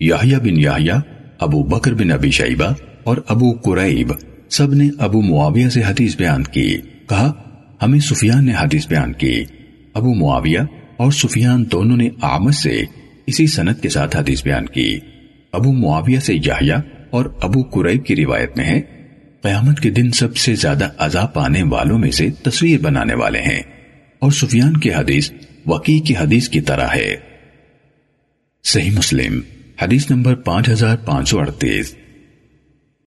یحییٰ بن یحییٰ ابو بکر بن ابی شیبہ اور ابو قریب، سب نے ابو معاویہ سے حدیث بیان کی۔ کہا، ہمیں سفیان نے حدیث بیان کی۔ ابو معاویہ اور سفیان دونوں نے آمد سے اسی سنت کے ساتھ حدیث بیان کی۔ ابو معاویہ سے یحییٰ اور ابو قریب کی روایت میں ہے، قیامت کے دن سب سے زیادہ عذاب پانے والوں میں سے تصویر بنانے والے ہیں۔ اور سفیان کی حدیث وقی کی حدیث کی طرح ہے۔ صحیح مسلم۔ حدیث نمبر پانچ ہزار پانچ سو اڑتیس۔